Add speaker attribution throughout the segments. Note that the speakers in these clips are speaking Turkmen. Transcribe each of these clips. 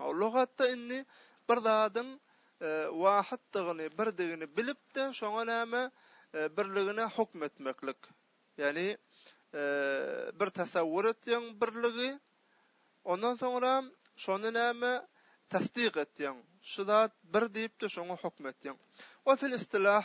Speaker 1: Lugatda indi bir zadyň wahyddygyny, birdigini bilip-de, şoňa näme, birligine hukm etmeklik. Ýagny, bir tasawwur etýäň birligi, ondan soňra şony näme, tassyk etýäň. Şu zat bir diýip-de, şoňa hukm etýäň. Wefil istilah,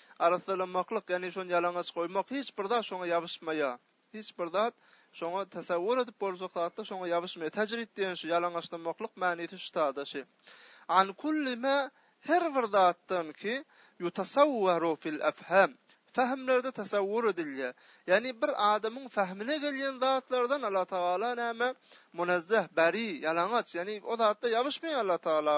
Speaker 1: Arassalamaklyk, ýagny şony ýalaňaç goýmak, hiç bir zat şoňa ýabyşmaýar. Hiç bir zat şoňa tasawwur edip boljak zatlar şoňa ýabyşmaýar. Tejrit diýen şu, ýalaňaçlamaklyk manysy şu tada şi. An kulli ma, her bir zatdan ki, ýutasawwaru fil afham, fahmlerde tasawwur edilýär. Ýagny bir adamyň fahmine gelýän zatlardan Alla Tagala näme? Munazzeh, beri, ýalaňaç, ýagny o zatda ýabyşmaýar Alla Tagala.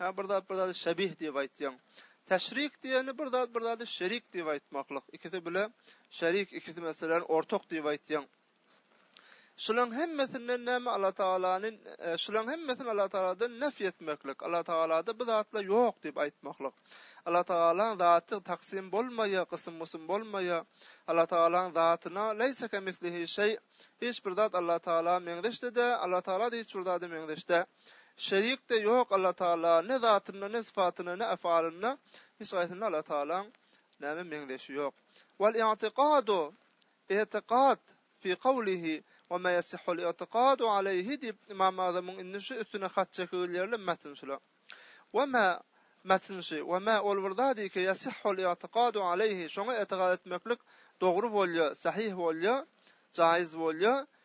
Speaker 1: Hä bir zat bir zady şebih diýip aýtýaň. Teşrik diýeni bir zat bir zady şerik diýip aýtmaklyk. Ikisi bile şerik, ikisi meselem ortak diýip aýtýaň. Şulaň hemmesinden näme Allah Tagalany şulaň hemmesini Allah Tagaladan nefy etmeklik. Allah Tagalada bu zatlar ýok diýip aýtmaklyk. Allah Tagalaň zaty taksim bolmaýar, gysym-gysym bolmaýar. Allah Tagalaň zatyna leýse kemislihi şeý. Hiç bir zat Allah Tagala meňzeş-de, Allah Tagala hiç bir zada meňzeş-de. Şerik-de ýok Allatagala, ne zatynda, ne sypatynda, ne afalynda, hiç haýsynda Allatagalaň näme meňzeşi ýok. Wal-i'tikadu, itikat, fi kawlihi, wa ma yasihhul-i'tikadu aleýhi diýip, Ymam Azamyň indi şu üstüne hat çekigil ýerli metn şula. Wa ma, metn şi, wa ma ol bir zady ki, yasihhul-i'tikadu aleýhi, şoňa itikat etmeklik dogry bolýar, sahyh bolýar, jaýyz bolýar,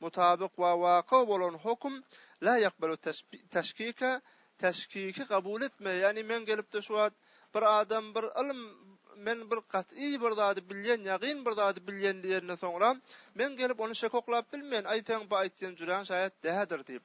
Speaker 1: Mutabyk we waka bolan hokm la ýakbelu teşkike, teşkiki kabul etmeýär, ýagny men gelipde şu wagt bir adam bir ylym men bir gat'y bir zady bilýän, ýagyn bir zady bilýän diýenden soňra men gelip ony şek oklap bilmeýän, aý seň bu aýtýan jüräň şaýat dädir diýip.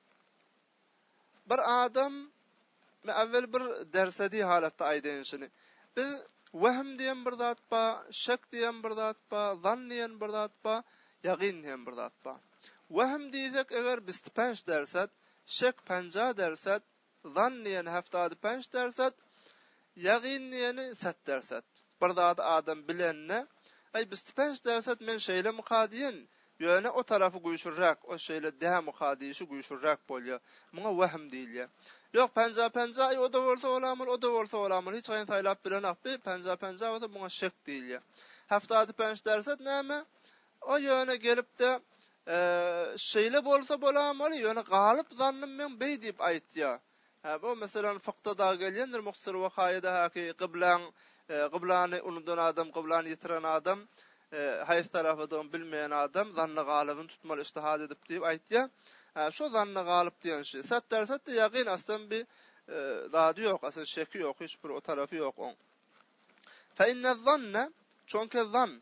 Speaker 1: Bir adam men äwel bir dersedi halatda aýdaýyn şuny. Biz wehm diýen bir zat ba, şek diýen bir zat ba, zan diýen bir zat ba, ýagyn diýen bir zat ba. Wehm diýsek eger biz penç dersed, şek penja dersed, Zan diýeni heftadi penç dersed, ýagyn diýeni set dersed. Bir zady adam bilende, Aý, bisti penç dersed men şeýlemika diýen, ýöne o tarapy güýçlüräk, o şeýle dämika diýşi güýçlüräk bolýar. Muňa wehm diýilýär. Ýok, penja-penja, aý, o-da bolsa bolarmyl, o-da bolsa bolarmyl, hiç haýyny saýlap bilenok bi, penja-penja bolsa muňa şek diýilýär. Heftadi penç dersed näme? O ýöne gelip-de, Eee, şeýle bolsa bolammaly, ýöne galyp zannym meň beý diýip aýtýa. Hä, bu meselem fykda dagy gelýändir muhsyr wakaýada häki gyblaň, gyblany unudan adam, gyblany ýitiren adam, haýsy tarafadygyny bilmeýän adam zanny galybyny tutmaly ijtihad edip diýip aýtýa. Hä, şo zanny galyp diýen şi. Satdar satdy ýagyn aslan bi zady ýok, aslan şeki ýok, hiç bir o tarapy ýok oň. Fe inne zanne, çonki zan.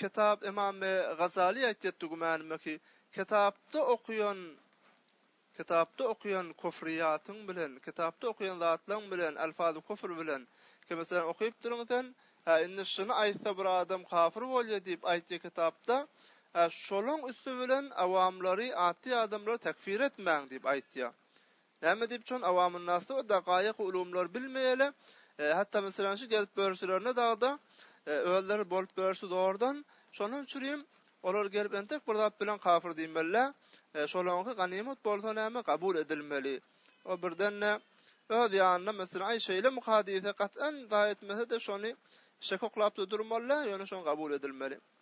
Speaker 1: Kitap Ymamy Gazaly aýtýatdy gümänime ki, kitapda okaýan kitapda okaýan kofriýatyň bilen, kitapda okaýan zatlaň bilen, alfazy kofr bilen, ki meselem okypdyryň sen, hä indi şuny aýtsa bir adam kafir bolýa diýip aýtýa kitapda, hä şoluň üsti bilen awamlary, atdy adamlary tekfir etmäň diýip aýtýa. Näme diýip çon awamynnasda we da gaýa ky ulumlar bilmeýele, hatda meselem şu gelip görüşlerinde dagda özleri bolup görüşi zordan, şonuň üçinem olar gelip entek bir zat bilen kafyr diýmelilä, şolaňky ganymat bolsa näme gabul edilmeli. O birden-de öz ýanyna meselem aý şeýlemi hadysy gat'an zaý etmese-de şony şek oklapda durmalylä, ýöne şoň gabul edilmeli.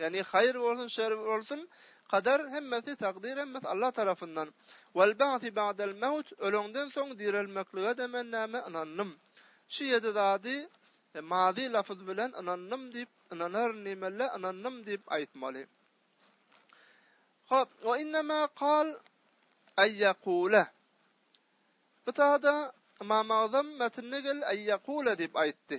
Speaker 1: Ýagny haýyr bolsun şer bolsun kader hemmesi takdyr hemmesi Allah tarapyndan. Wal ba'si ba'dal maut öleňden soň direlmekligede men näme ynandym. Şu ýedi zady mazy lafzy bilen ynandym diýip ynanaryn diýmelle ynandym diýip aýtmaly. Hop we innema kal ayyakule. Bu tada Imam Agzam metinde gel ayyakule diýip aýtdy.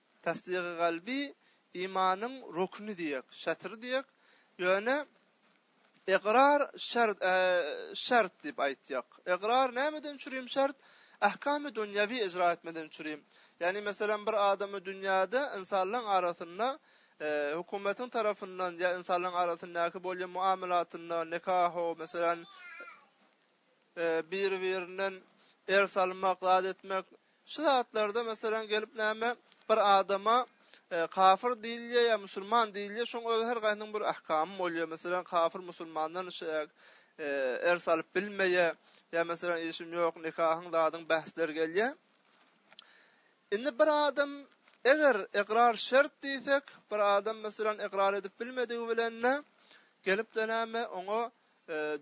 Speaker 1: Tasdygy kalby imanyň rukny diýek, şatyry diýek. Ýöne ykrar şert, şert diýip aýtýak. Ykrar nämeden çürim şert? Ahkamy dünýewi ejra etmeden çürim. Ýagny meselem bir adamy dünýäde ynsanlaryň arasynda hökümetiň tarapyndan ýa ynsanlaryň arasyndaky bolýan muamalatynda, nikaho, meselem, biri-birinden el salmak, zat etmek, şu zatlarda meselem gelip näme bir adama kafir diýilýär ýa musulman diýilýär, şoň özi her gaýsynyň bir ahkamy bolýar, meselem kafir musulmandan el salyp bilmeýär, ýa meselem işim ýok, nikahyň zadyň bäsleri gelýär. Indi bir adam eger ykrar şert diýsek, bir adam meselem ykrar edip bilmedigi bilen-de gelip-de näme oňa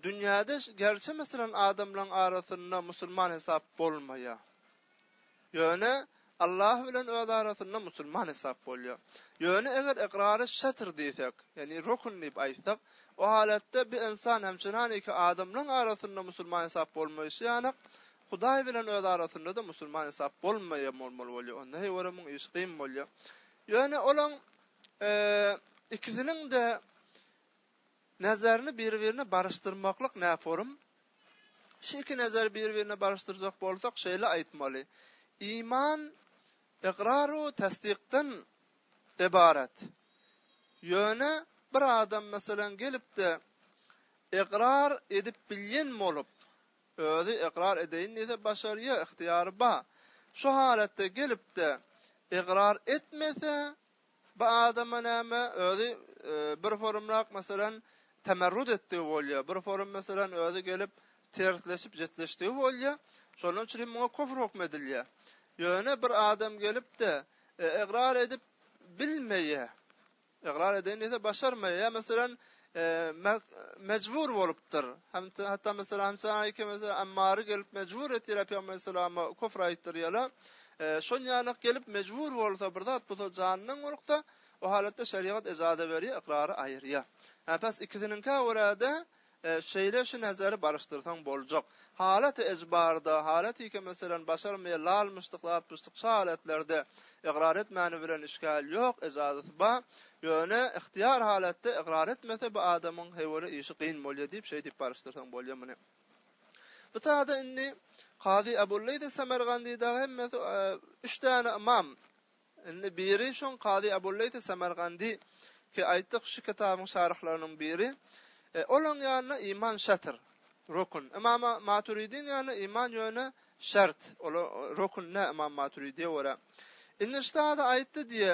Speaker 1: Dünýäde gerçi meselem adamlaryň arasynda musulman hesap bolmaýar. Ýöne Allah bilen öz arasynda musulman hesap bolýar. Ýöne eger ykrary şatr diýsek, ýagny rukun diýip aýtsak, o halatda bir ynsan hem çynan iki adamlaryň arasynda musulman hesap bolmaýşy ýaly, Hudaý bilen öz arasynda-da musulman hesap bolmaýar bolmaly bolýar. Onda heý ora muň işi gyn bolýar. Ýöne olaň ikisiniň-de Näzarini bir-birine baryşdyrmaklyk näforum? Şu iki näzari bir-birine baryşdyrjak bolsak, şeýle aýtmaly, Iman ygrary täsdikden ybarat. Ýöne bir adam, meselem, gelip-de, ygrar edip bilýän bolup, özi ygrar edeýin diýse, başarýa, ygtyýary ba. Şu halatda gelip-de, ygrar etmese, Bu adama näme, özi bir forumrak meselem temerrut etdigi bolýar, bir forum meselem özi gelip tersleşip jetleşdigi bolýar, şonuň üçin hem muňa kofr hukm edilýär. Ýöne bir adam gelip-de egrar edip bilmeýär. Egrar edeýin diýse başarmaýar. Ýa meselem mejbur bolupdyr. Hem hatda mesela hem saýke mesela Ammary gelip mejbur etýär Peygamber salama kofr aýtdyr ýala. Şol ýala gelip mejbur bolsa bir zat bu janyndan gorksa, o halatda şeriat ejaza berýär, ykrar aýyrýar. Ha pes ikisiniň kä görä-de şeýle şu nazary baryşdyrsaň boljak. Halaty ejbarda, halaty iki meselem başarmaýar, lalmyşdyk, latmyşdyk şahadatlarda ykrar etmäni bilen işgal ýok, ejaza ba. Ýöne yhtyýar halatda ygrar etmese bu adamyň heýwala işi gyn bolýa diýip şeý diýip baryşdyrsaň bolýa muny. Bu taýda indi Kazy Abu Leýse Samargandy dagy hemmesi üç däne ymam indi biri şoň Kazy Abu Leýse Samargandy ki aýtdyk şu kitabyň şaryhlarynyň biri olaň ýanyna iman şatr rokun ymam Maturidiň ýanyna iman ýöne şart ola rokun nä ymam Maturidiýe görä. Indi şu taýda aýtdy diýe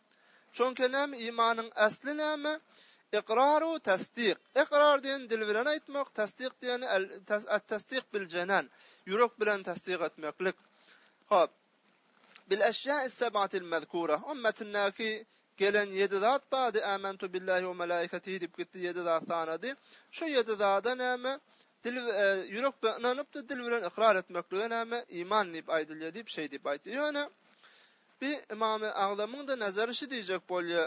Speaker 1: Çonkenem imanyň äsli näme? Ykrary tasdik. Ykrar diýen dil bilen aýtmak, tasdik diýen at-tasdik bil jenan, ýürek bilen tasdik etmeklik. Hop. Bil eşýa'i sebatil mezkura. O metindäki gelen ýedi zat bady ämentu billahi we melaikatihi diýip gitdi, ýedi zat sanady. Şu ýedi zada näme? Dil ýürek bilen ynanypdy, dil bilen ykrar etmeklige näme? Iman diýip aýdylýar diýip şeý diýip aýtdy. Ýöne Bi Ymamy Agzamyň-da nazary şu diýjek bolýa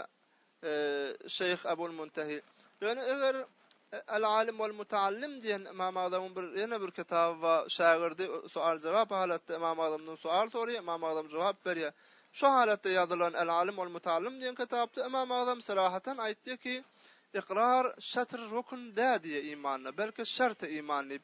Speaker 1: Şeýh Ebul Muntehi. Ýöne eger Al-Alim wal-Mutaallim diýen Ymam Agzamyň bir ýene bir kitaby bar, şägirdi sual-jogap halatda Ymam Agzamdan sual soraýar, Ymam Agzam jogap berýär. Şu halatda ýazylan Al-Alim wal-Mutaallim diýen kitapda Ymam Agzam serahatan aýtýar ki, Ykrar şatr-rukn dä diýýär imanda, belki şert-i iman diýip.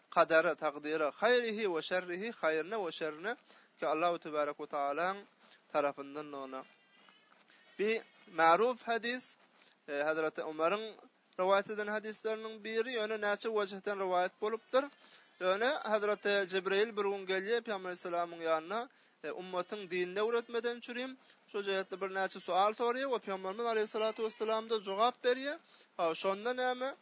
Speaker 1: Kadere, takdyra, haýryhi we şerrihi, haýryna we şerrine, ki Allahu tebarek we taalaň tarapyndandygyna. Bi maruf hadis, Hazreti Omaryň rowaýat eden hadisleriniň biri, ýöne näçe wejhden rowaýat bolupdyr. Ýöne Hazreti Jibreýil bir gün gelýär Pygamber sallallahu ýanyna, ummatyň dinini öwretmeden çürim, şo jeýetli birnäçe sual soraýar we Pygamberimiz aleyhissalatu vesselam-da jogap berýär. Şonda näme?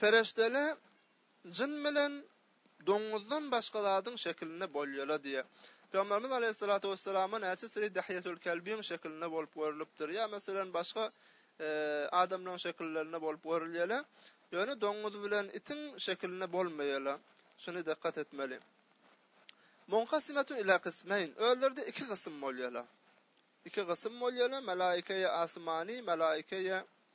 Speaker 1: Pereşdele jyn bilen doňňuzdan başga zadyň şekilinde bolýala diýýär. Pygamberimiz Aleýhissalatu wessalama näçe siri Dehýetul Kelbiň şekilinde bolup görlüpdir. Ýa meselem başga adamlaň şekillerinde bolup görülýala. Ýöne doňňuz bilen itiň şekilinde bolmaýala. Şuny dikkat etmeli. Munqasimetun ila qismeýn. Özlerde iki gysym bolýala. Iki gysym bolýala, melaýike ýa asmany, melaýike ýa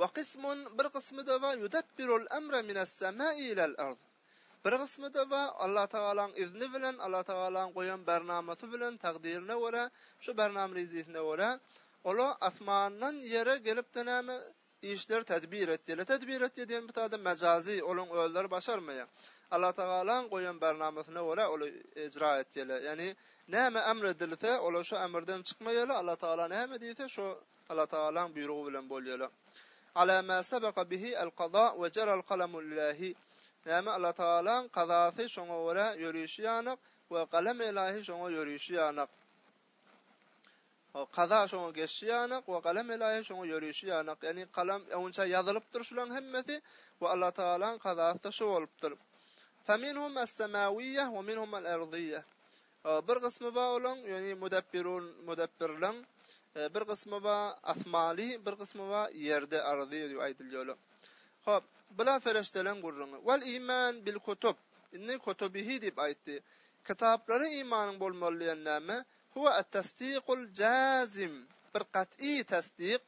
Speaker 1: Wa kysmun, bir gysmy-da bar, yudabbirul emre minas-semai ilal-ard. Bir gysmy-da bar, Allah Tagalaň izni bilen, Allah Tagalaň goýan barnamasy bilen, takdirine görä, şu barnam-rizisine görä, Ol-a asmandan ýere gelip-de näme, işleri tedbir etýärler. Tedbir etýär diýen bu taýda mejazy, olaň özleri başarmaýar. Allah Tagalaň goýan barnamasyna görä ol-a ijra etýärler. Ýagny, näme emr edilse, ol-a şu emrden çykmaýarlar, Allah Tagala näme diýse, şo Allatagalaň buýrugy bilen bolýala. Ala ma sabaka bihi al qada we jaral kalamu lillahi. Näme Allatagalaň kazasy şoňa görä ýörüşi ýanyk we galam ilahi şoňa ýörüşi ýanyk. O kaza şoňa geçşi ýanyk we galam ilahi şoňa ýörüşi ýanyk. Ýani kalam öňçe ýazylypdyr şulaň hemmesi we Allatagalaň kazasy da şo bolupdyr. Fa minhum as-samawiýe we minhum al-ardiýe. Bir gysmy bar olaň, ýöne mudabbirun, mudabbirlaň, bir gysmy bar asmaly, bir gysmy bar ýerde, ardy diýip aýdylýar. Hop, bular perişdeleriň gürrüňi. Wal iman bil kutub. Indi kutubihi diýip aýtdy. Kitaplara imanyň bolmaly diýen näme? Huwa at-tasdiqul jazim. Bir gat'y tasdik.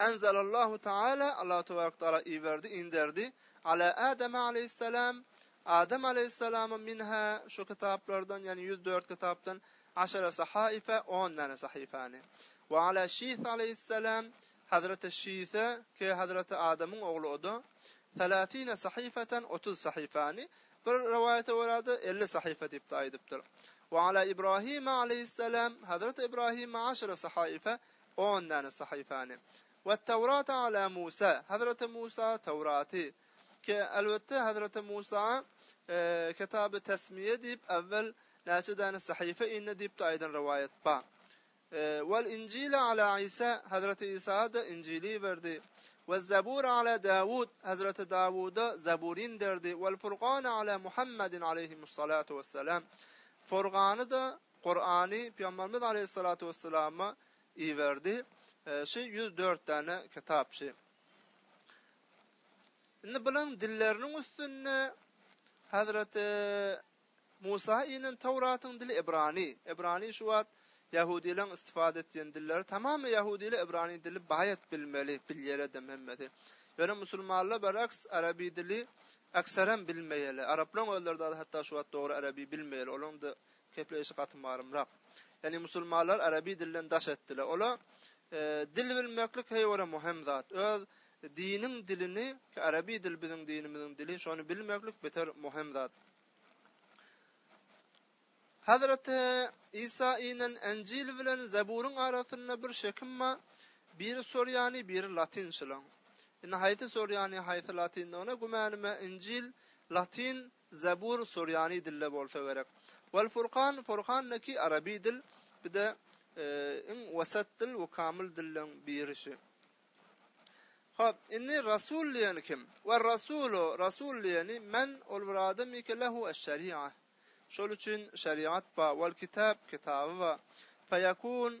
Speaker 1: Enzelallahu Teala, Allahu Tebarek Teala iberdi, inderdi, Ala Adem Aleýhissalam, Adam Aleýhissalama minha, şu kitaplardan, ýagny ýüz dört kitapdan, Aşara Sahaife, on däne sahypany. Wa ala Şis Aleýhissalam, Hazreti Şise, ke Hazreti Adamyň ogly o-da, Salasine Sahifeten, otuz sahypany, bir rowaýata görä-de, elli sahypa diýip-de aýdypdyr. Wa ala Ibrahim Aleýhissalam, Hazreti Ibrahim Aşara Sahaife, On däne sahypany. Wat-Tawrata ala Musa, Hazreti Musa Tawraty. Ke, elbetde, Hazreti Musa Kitaby Tesmiýe diýip, äwwel näçe däne sahypa indi diýip-de aýdan rowaýat bar. Wal-Injila ala Isa, Hazreti Isa-da Injili berdi. Waz-Zabura ala Dawud, Hazreti Dawuda Zabur inderdi. Wal-Furgana ala Muhammadin aleyhimus-salatu wes-selam, Furgany-da Kurany Pygamberimiz Aleýhissalatu Wesselama iberdi. Şi ýüz dört däne kitap şi. Indi bulan dilleriniň üstünde Hazreti Musa inen Tawratyň dili Ibrani. Ibrani şu wagt Yahudileň istifade etýän dilleri tamamy Yahudile Ibrani dili baýat bilmeli, bilýäredi hemmesi. Ýöne musulmanlar beraks Arabi dili aksaram bilmeýeli. Araplaň özleri de hatda şu wagt dogry Arabi bilmeýeli. Olaň da Kepleýşi gaty malymrak. Ýagny musulmanlar araby dilden daş etdiler. Ola dil bilmeklik heý ora möhüm zat. Öz diniň dilini, ki araby dil biziň dinimiziň dili, şony bilmeklik beter möhüm zat. Hazreti İsa inen Encil bilen Zeburun arasynda bir şekim ma, biri Soryani, biri Latin şilan. Ina haýsy Soryani, haýsy Latin, ona gümanime Encil Latin, Zebur, surýani dilde bolsa gerek. Wal furkan, furkan neki arabi dil, bide iň wasat dil we kamyl dilleň birisi. Hop, inni rasul diýeni kim? War rasulu, rasul diýeni men ol bir adam ike lehu eş-şeri'a. Şol üçin şeriat ba, wal kitab, kitaby ba. Fayakun,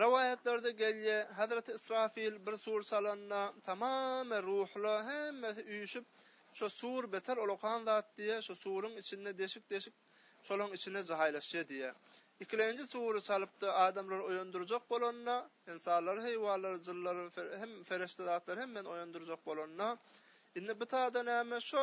Speaker 1: Rowaýatlarda gelýär, Hazreti Ysrafyl bir sur çalanda, tamamy ruhlar hemmesi üýşüp, şo sur beter olakan zat diýýär, şo suryň içinde deşik-deşik, şolaryň içine jaýlaşýar diýýär. Ikilenji sury çalypdy, adamlary oýandyrjak bolanda, ynsanlary, heýwanlary, jynlary, hem ferişde zatlary hemmesini oýandyrjak bolanda, indi bitada näme, şo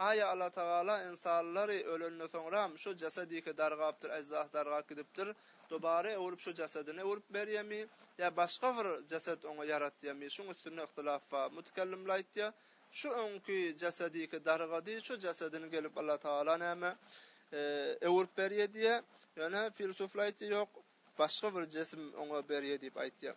Speaker 1: Aýa Allatagala ynsanlary ölende soňram şo jasadiki dargapdyr ajzasy dargap gidipdir dobara öwrüp şo jasadyny öwrüp berýämi ýa başga bir jasat oňa ýaratýamy şuň üstünde yhtylaf ba mutekellimle aýtýa şo öňki jasadiki dargady şo jasadyny gelip Allatagala näme öwrüp berýä diýä ýöne filsufla aýtýa ýok başga bir jesim oňa berýä diýip aýtýa.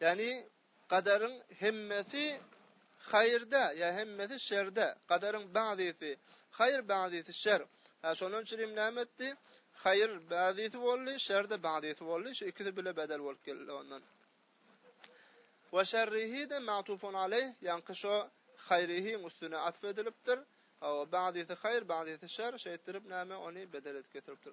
Speaker 1: Ýagny gadaryň hemmesi haýyrda ýa hemmesi şerde, gadaryň ba'zisi haýyr ba'zisi şer. Hä şonuň üçin hem näme etdi? Haýyr ba'zisi boldy, şerde ba'zisi boldy, şu ikisi bile bedel bolup geldi ondan. Wa şerrihi-de ma'tufun aleýh, ýaňky şo haýrihiň üstüne atf edilipdir. Hawa, ba'zisi haýyr, ba'zisi şer, şeýtdirip näme ony bedel edip getiripdir.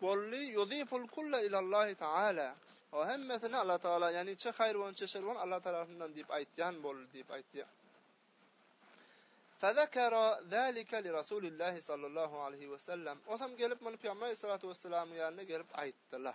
Speaker 1: Bolly yudiful kulla ilallahi taala. O hemmesini Allah tagala yani içe haýyr bolan içe şer bolan Allah tarapyndan diýip aýtýan bolly diýip aýtýar. Fazakara zalika li Rasulillahi sallallahu aleyhi ve sellem. Osam gelip muny Peygamber aleyhissalatu vesselamyň ýanyna gelip aýtdylar.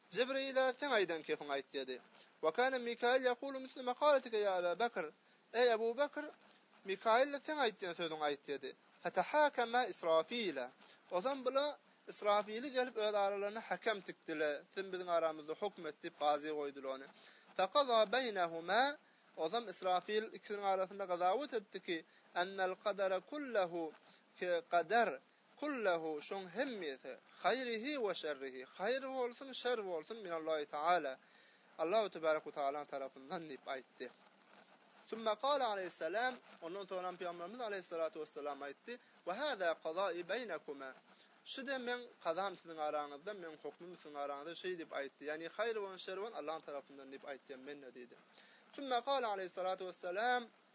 Speaker 1: Jibrila, Seň aýdan kepiň aýt diýdi. Wa kana Mikail ýakulu misle makalatika ýa Aba Bakr, Eý Abu Bakr, Mikail-de seň aýtýan sözüňi aýt diýdi. Fatahakama Israfila, Ozan bular Israfili gelip öz aralaryna hakem tikdiler, sen biziň aramyzda hukm et diýip gazy goýdular ony. Fakaza beýnehuma, Ozan Israfil ikisiniň arasynda gazawat etdi ki, Ennel kadara kullahu, ki, kader, Kullahu, şoň hemmesi, haýrihi we şerrihi, haýry bolsun, şer bolsun, minallahi taala, Allahu tebarek we taalaň tarapyndan diýip aýtdy. Summa kala aleýhissalam, ondan soňam Pygamberimiz aleýhissalatu wessalam aýtdy, Wa hada qada'i beýnekuma. Şu-da meň kazam siziň araňyzda, meň hukmym siziň araňyzda şeý diýip aýtdy. Ýagny haýry bolsun, şer bolsun, Allaň tarapyndan diýip aýtýan men-de diýdi. Summa kala aleýhissalatu wessalam,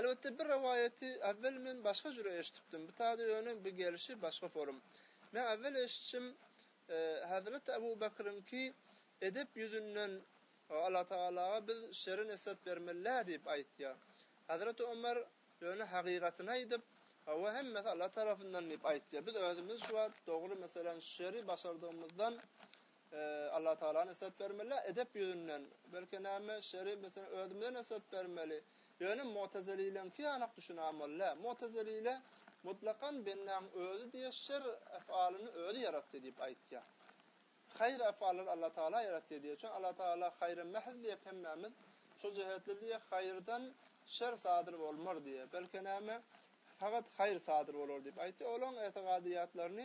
Speaker 1: Elbetde bir rowaýaty awwel men başga jüre eşdipdim. Bu taýda ýöne bu gelşi başga forum. Meň awwel eşitşim Hazreti Abu Bakryňky edep ýüzünden Alla Tagalaga biz şeri nesbet bermelä diýip aýtýa. Hazreti Omar ýöne hagygatyny aýdyp we hemmesi Alla tarapyndan diýip aýtýa. Biz özümiz şu wagt dogry meselem şeri başardygymyzdan Alla Tagala nusrat bermeli, edep ýüzünden, belki näme, şeri, meselem, özümize nusrat bermeli. Ýöne Mu'tezilileňki ýanak düşünämolä. Mu'tezilile mutlakan bendaň özi diýe şer ef'alyny özi ýaratdy diýip aýtýa. Haýr ef'allar Alla Tagala ýaratdy diýe. Üçin Alla Tagala haýra mähz diýek hemmämiz. Şo jehetli diýe haýyrdan şer sadyr bolmar diýe. Belki näme, fakat haýr sadyr bolar diýip aýtýa. Olaň etigadyýatlaryny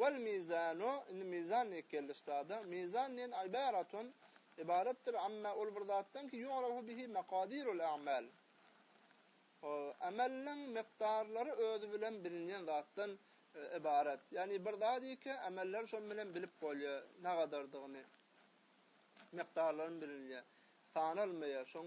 Speaker 1: Wal mizanu, indi mizan diýip geldik ştada. Mizan diýen ybaratun, ybaratdyr, amma ol bir zatdan ki yu'rafu bihi makadirul a'mal. Amelleriň mukdarlary özi bilen bilinýän zatdan ybarat. Ýagny bir zady ki amelleri şonuň bilen bilip bolýar, nagadardygyny. Mukdarlary bilinýär. Sanalmaýar. Şoň